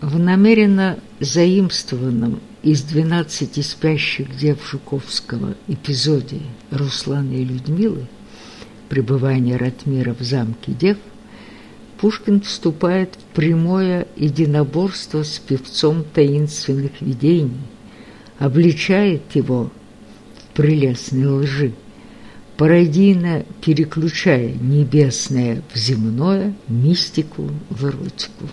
В намеренно заимствованном из «Двенадцати спящих дев Жуковского» эпизоде Руслана и Людмилы «Пребывание Ратмира в замке дев» Пушкин вступает в прямое единоборство с певцом таинственных видений, обличает его в прелестной лжи, пародийно переключая небесное в земное, мистику в эротику.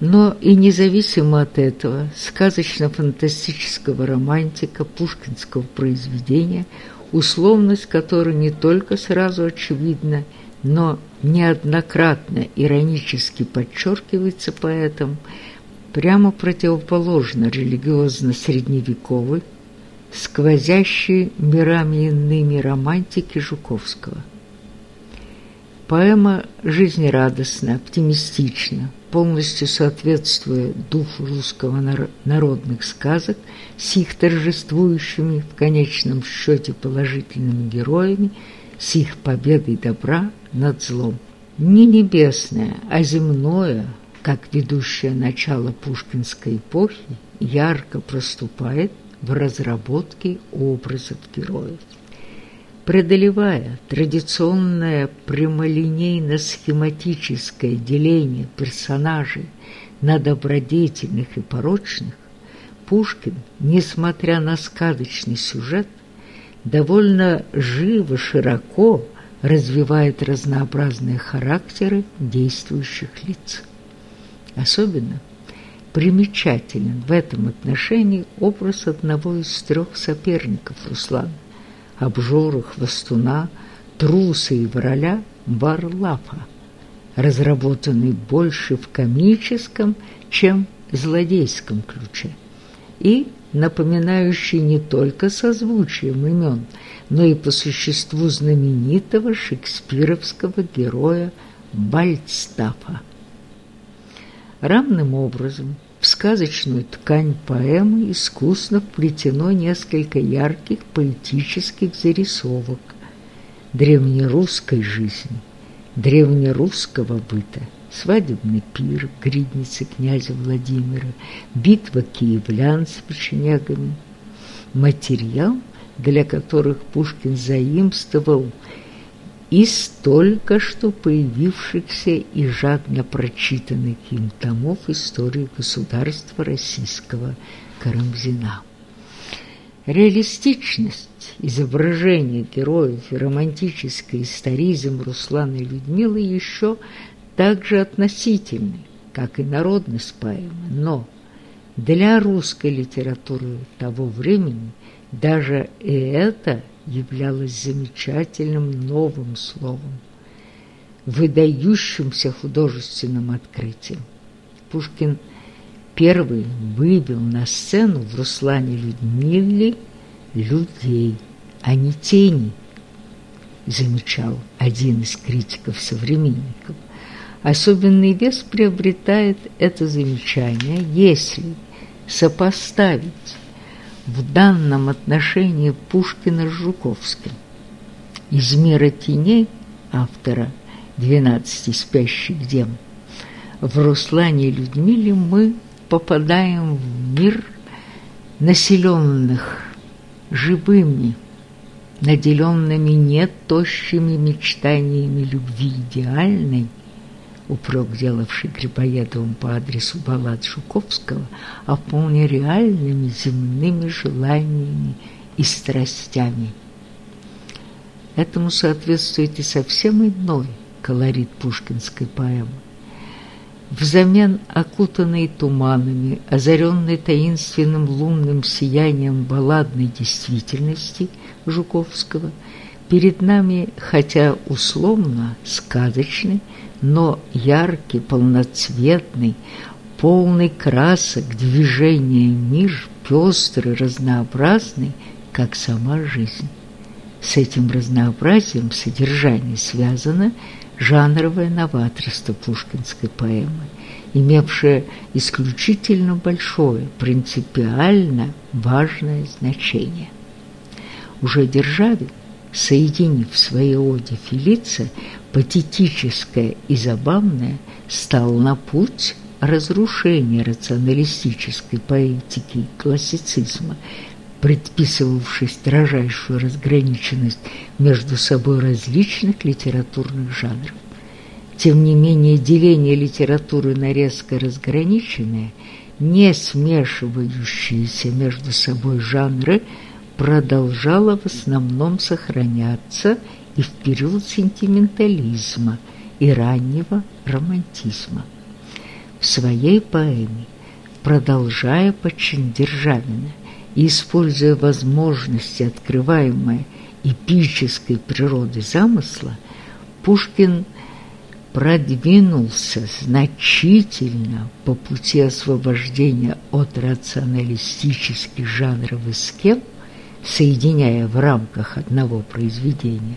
Но и независимо от этого сказочно-фантастического романтика пушкинского произведения, условность которой не только сразу очевидна, но неоднократно иронически подчеркивается поэтом, прямо противоположно религиозно-средневековой, сквозящей мирами иными романтики Жуковского. Поэма жизнерадостна, оптимистична, полностью соответствуя духу русского народных сказок с их торжествующими в конечном счете положительными героями, с их победой добра над злом. Не небесное, а земное, как ведущее начало пушкинской эпохи, ярко проступает в разработке образов героев преодолевая традиционное прямолинейно-схематическое деление персонажей на добродетельных и порочных, Пушкин, несмотря на сказочный сюжет, довольно живо, широко развивает разнообразные характеры действующих лиц. Особенно примечателен в этом отношении образ одного из трех соперников Руслана обжору хвостуна, труса и вороля Варлафа, разработанный больше в комическом, чем злодейском ключе, и напоминающий не только созвучием имен, но и по существу знаменитого шекспировского героя Бальцтафа. Равным образом – сказочную ткань поэмы искусно вплетено несколько ярких поэтических зарисовок. Древнерусской жизни, древнерусского быта, свадебный пир в князя Владимира, битва киевлян с печенягами, материал, для которых Пушкин заимствовал из только что появившихся и жадно прочитанных им томов истории государства российского Карамзина. Реалистичность изображения героев и романтический историзм Руслана и Людмилы еще так же относительны, как и народность поэмы, но для русской литературы того времени даже и это – являлось замечательным новым словом, выдающимся художественным открытием. Пушкин первый вывел на сцену в Руслане Людмиле людей, а не тени, замечал один из критиков-современников. Особенный вес приобретает это замечание, если сопоставить в данном отношении Пушкина с Жуковским. Из мира теней автора «Двенадцати спящих дем» в Руслане и Людмиле мы попадаем в мир населенных живыми, наделенными не тощими мечтаниями любви идеальной, упрек, делавший Грибоедовым по адресу баллад Жуковского, а вполне реальными земными желаниями и страстями. Этому соответствует и совсем иной колорит пушкинской поэмы. Взамен окутанной туманами, озаренной таинственным лунным сиянием балладной действительности Жуковского, перед нами, хотя условно сказочный, но яркий, полноцветный, полный красок, движения мир, пестрый, разнообразный, как сама жизнь. С этим разнообразием содержания связано жанровое новаторство пушкинской поэмы, имевшее исключительно большое, принципиально важное значение. Уже Державин, соединив в своей оде Фелиция, патетическое и забавное, стал на путь разрушение рационалистической поэтики и классицизма, предписывавшей строжайшую разграниченность между собой различных литературных жанров. Тем не менее, деление литературы на резко разграниченные, не смешивающиеся между собой жанры продолжало в основном сохраняться и в период сентиментализма и раннего романтизма. В своей поэме, продолжая почин Державина и используя возможности, открываемые эпической природы замысла, Пушкин – продвинулся значительно по пути освобождения от рационалистических жанров и схем, соединяя в рамках одного произведения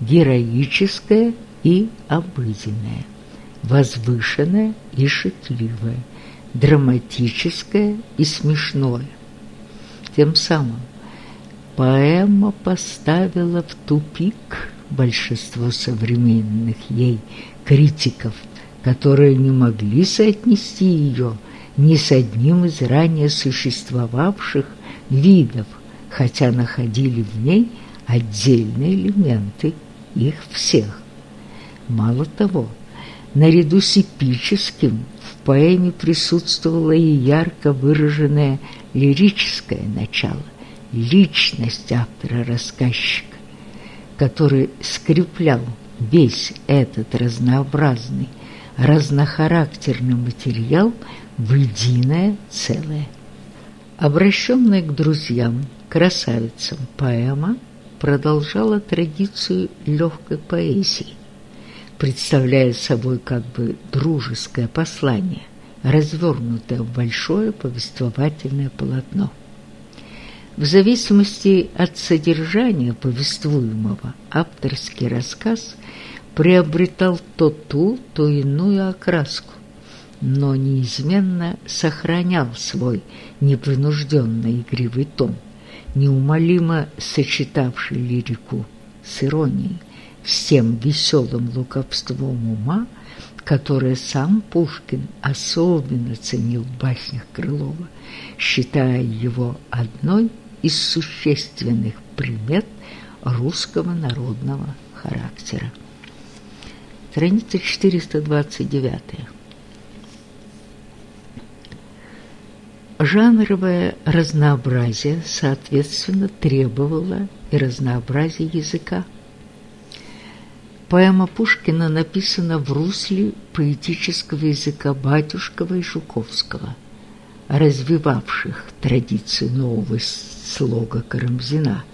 героическое и обыденное, возвышенное и шутливое, драматическое и смешное. Тем самым поэма поставила в тупик большинство современных ей критиков, которые не могли соотнести ее ни с одним из ранее существовавших видов, хотя находили в ней отдельные элементы их всех. Мало того, наряду с эпическим в поэме присутствовало и ярко выраженное лирическое начало, личность автора-рассказчика, который скреплял весь этот разнообразный, разнохарактерный материал в единое целое. Обращенная к друзьям, красавицам поэма продолжала традицию легкой поэзии, представляя собой как бы дружеское послание, развернутое в большое повествовательное полотно. В зависимости от содержания повествуемого авторский рассказ приобретал то ту, то иную окраску, но неизменно сохранял свой непринужденный игривый тон, неумолимо сочетавший лирику с иронией, с тем веселым лукавством ума, которое сам Пушкин особенно ценил в баснях Крылова, считая его одной из существенных примет русского народного характера. Страница 429. Жанровое разнообразие, соответственно, требовало и разнообразия языка. Поэма Пушкина написана в русле поэтического языка Батюшкова и Жуковского, развивавших традицию нового слога Карамзина,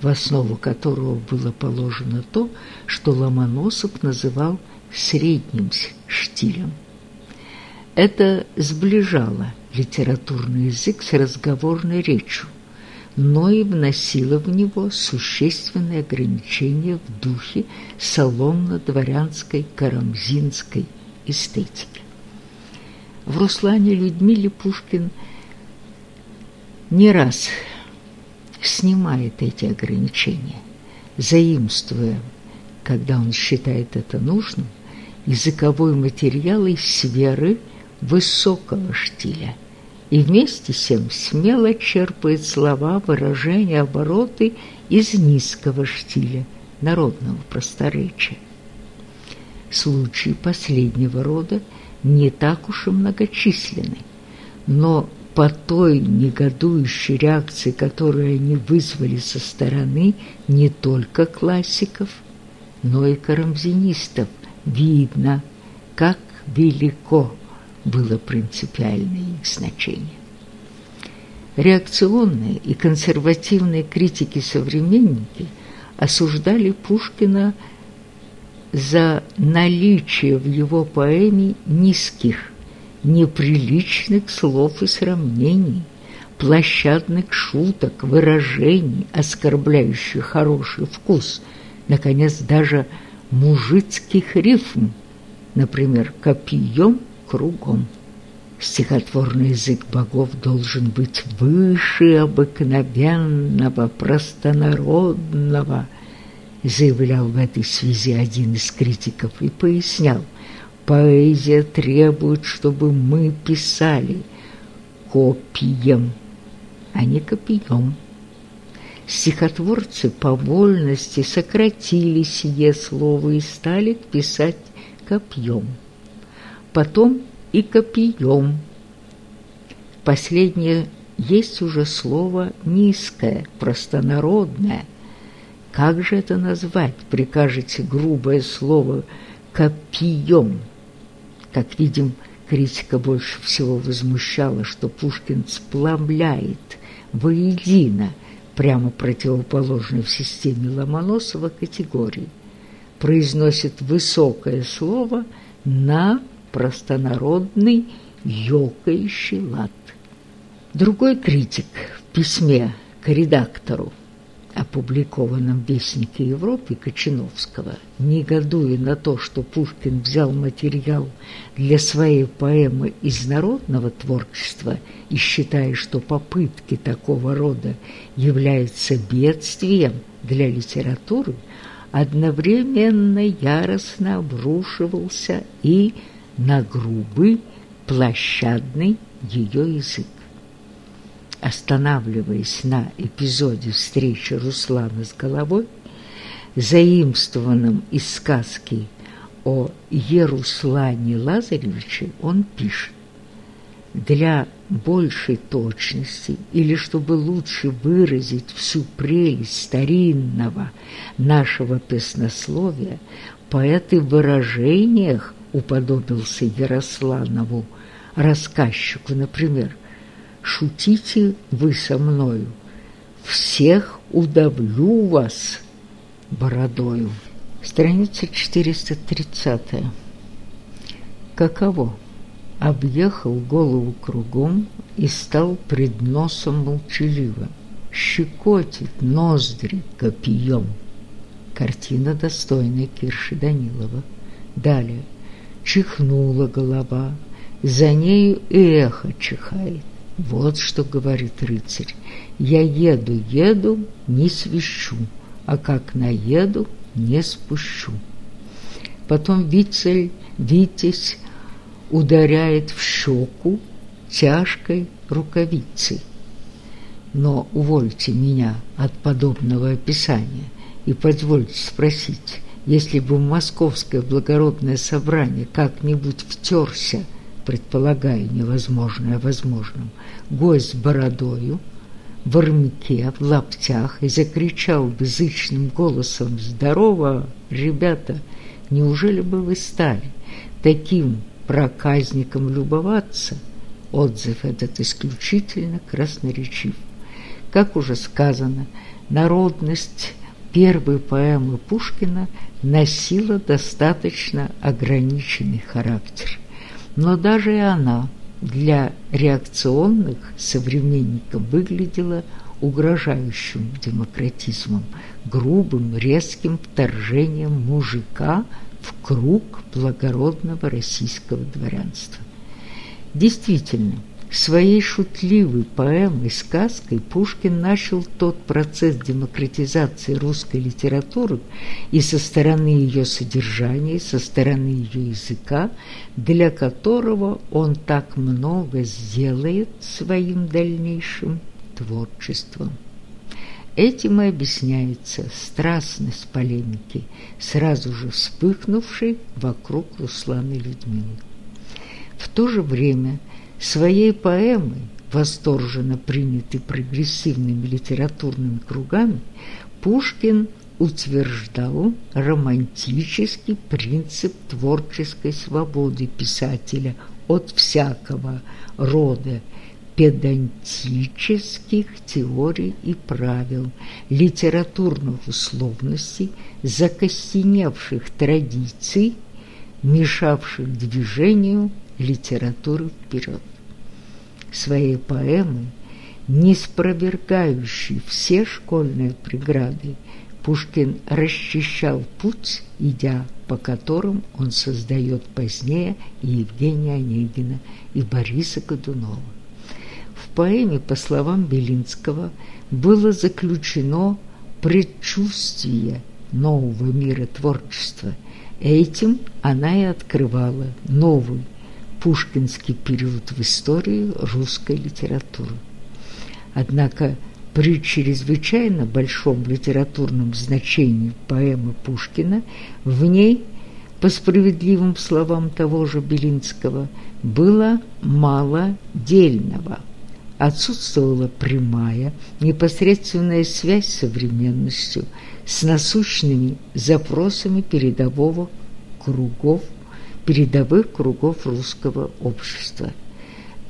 в основу которого было положено то, что Ломоносов называл средним штилем. Это сближало литературный язык с разговорной речью, но и вносило в него существенные ограничения в духе салонно-дворянской карамзинской эстетики. В Руслане Людмиле Пушкин не раз снимает эти ограничения, заимствуя, когда он считает это нужным, языковой материал из сферы высокого штиля и вместе с тем смело черпает слова, выражения, обороты из низкого штиля, народного просторечия. Случаи последнего рода не так уж и многочисленны, но по той негодующей реакции, которую они вызвали со стороны не только классиков, но и карамзинистов, видно, как велико было принципиальное их значение. Реакционные и консервативные критики-современники осуждали Пушкина за наличие в его поэме низких, неприличных слов и сравнений, площадных шуток, выражений, оскорбляющих хороший вкус, наконец, даже мужицких рифм, например, «копьем кругом». Стихотворный язык богов должен быть выше обыкновенного, простонародного, заявлял в этой связи один из критиков и пояснял – Поэзия требует, чтобы мы писали копием, а не копием. Стихотворцы по вольности сократили сие слово и стали писать копьем. Потом и копьем. Последнее есть уже слово низкое, простонародное. Как же это назвать, прикажете грубое слово «копьем»? Как видим, критика больше всего возмущала, что Пушкин сплавляет воедино прямо противоположной в системе Ломоносова категории, произносит высокое слово на простонародный ёкающий лад. Другой критик в письме к редактору, опубликованном в Вестнике Европы Кочиновского, негодуя на то, что Пушкин взял материал для своей поэмы из народного творчества и считая, что попытки такого рода являются бедствием для литературы, одновременно яростно обрушивался и на грубый, площадный ее язык. Останавливаясь на эпизоде встречи Руслана с головой, заимствованном из сказки о Еруслане Лазаревиче, он пишет для большей точности или чтобы лучше выразить всю прелесть старинного нашего песнословия, поэт и в выражениях уподобился Яросланову, рассказчику, например – шутите вы со мною, всех удавлю вас бородою. Страница 430. Каково? Объехал голову кругом и стал пред носом молчаливо, щекотит ноздри копьем. Картина достойная Кирши Данилова. Далее. Чихнула голова, за нею эхо чихает. Вот что говорит рыцарь. Я еду, еду, не свищу, а как наеду, не спущу. Потом вицель, витязь ударяет в щеку тяжкой рукавицей. Но увольте меня от подобного описания и позвольте спросить, если бы московское благородное собрание как-нибудь втерся предполагая невозможное возможным, гость с бородою, в армяке, в лаптях и закричал безычным голосом «Здорово, ребята! Неужели бы вы стали таким проказником любоваться?» Отзыв этот исключительно красноречив. Как уже сказано, народность первой поэмы Пушкина носила достаточно ограниченный характер – но даже и она для реакционных современников выглядела угрожающим демократизмом, грубым, резким вторжением мужика в круг благородного российского дворянства. Действительно, Своей шутливой поэмой, сказкой Пушкин начал тот процесс демократизации русской литературы и со стороны ее содержания, и со стороны ее языка, для которого он так много сделает своим дальнейшим творчеством. Этим и объясняется страстность полемики, сразу же вспыхнувшей вокруг Руслана Людмилы. В то же время Своей поэмой, восторженно принятой прогрессивными литературными кругами, Пушкин утверждал романтический принцип творческой свободы писателя от всякого рода педантических теорий и правил, литературных условностей, закостеневших традиций, мешавших движению литературы вперед. Своей поэмой, не спровергающей все школьные преграды, Пушкин расчищал путь, идя по которым он создает позднее и Евгения Онегина, и Бориса Годунова. В поэме, по словам Белинского, было заключено предчувствие нового мира творчества – Этим она и открывала новый пушкинский период в истории русской литературы. Однако при чрезвычайно большом литературном значении поэмы Пушкина в ней, по справедливым словам того же Белинского, было мало дельного. Отсутствовала прямая, непосредственная связь с современностью, с насущными запросами передового кругов, передовых кругов русского общества.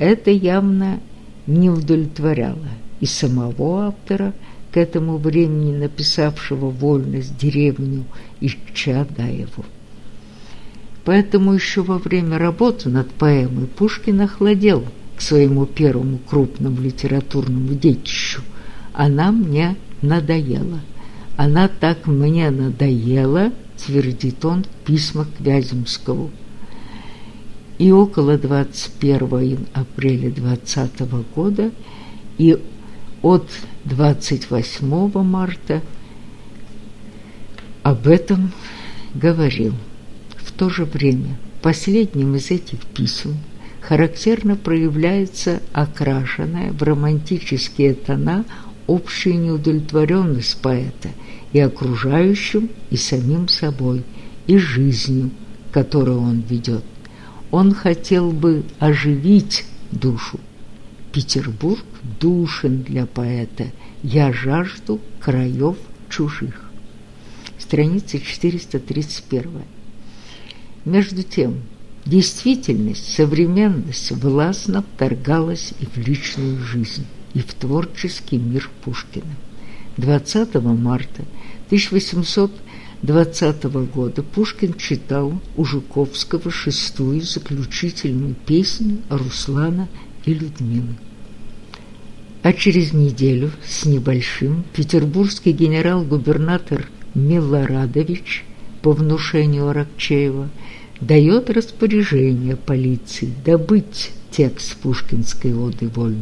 Это явно не удовлетворяло и самого автора, к этому времени написавшего «Вольность», «Деревню» и «Чадаеву». Поэтому еще во время работы над поэмой Пушкин охладел к своему первому крупному литературному детищу. Она мне надоела. Она так мне надоела, твердит он в письмах к Вяземскому. И около 21 апреля 20 года и от 28 марта об этом говорил. В то же время в последнем из этих писем характерно проявляется окрашенная в романтические тона общая неудовлетворенность поэта и окружающим, и самим собой, и жизнью, которую он ведет. Он хотел бы оживить душу. Петербург душен для поэта. Я жажду краев чужих. Страница 431. Между тем, действительность, современность властно вторгалась и в личную жизнь, и в творческий мир Пушкина. 20 марта 1820 года Пушкин читал у Жуковского шестую заключительную песню Руслана и Людмилы. А через неделю с небольшим петербургский генерал-губернатор Милорадович по внушению Аракчеева дает распоряжение полиции добыть текст пушкинской оды вольной